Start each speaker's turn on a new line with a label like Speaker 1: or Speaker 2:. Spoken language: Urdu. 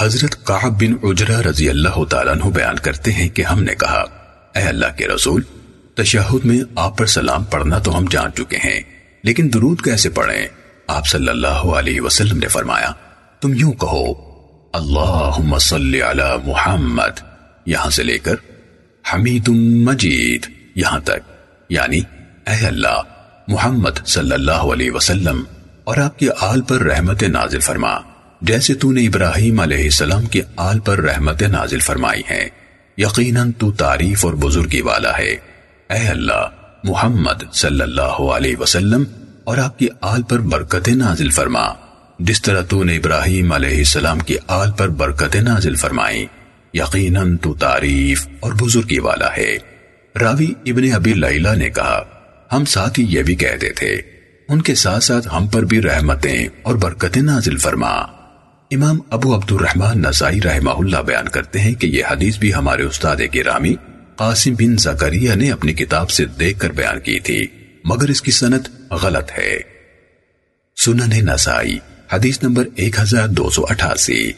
Speaker 1: حضرت قعب بن عجرہ رضی اللہ تعالیٰ عنہ بیان کرتے ہیں کہ ہم نے کہا، اے اللہ کے رسول، تشہد میں آپ پر سلام پڑھنا تو ہم جان چکے ہیں، لیکن درود کیسے پڑھیں؟ آپ صلی اللہ علیہ وسلم نے فرمایا، تم یوں کہو، اللہم صلی علی محمد، یہاں سے لے کر حمید مجید، یہاں تک یعنی اے اللہ، محمد صلی اللہ علیہ وسلم، اور آپ کی آل پر رحمت نازل فرما۔ جیسے تو نے ابراہیم علیہ السلام کی آل پر رحمت نازل فرمائی ہیں، یقیناً تو تعریف اور بزرگی والا ہے۔ اے اللہ، محمد صلی اللہ علیہ وسلم اور آپ کی آل پر برکت نازل فرما۔ جس طرح تو نے ابراہیم علیہ السلام کی آل پر برکت نازل فرمائی یقیناً تو تعریف اور بزرگی والا ہے۔ راوی ابن ابی لیلہ نے کہا، ہم ساتھ ہی یہ بھی کہتے تھے ان کے ساتھ ساتھ ہم پر بھی رحمتیں اور برکتیں نازل فرما۔ امام ابو عبد الرحمن نسائی رحمہ اللہ بیان کرتے ہیں کہ یہ حدیث بھی ہمارے استاد گرامی قاسم بن زکریہ نے اپنی کتاب سے دیکھ کر بیان کی تھی، مگر اس کی سنت غلط ہے۔ سنن نسائی، حدیث نمبر 1288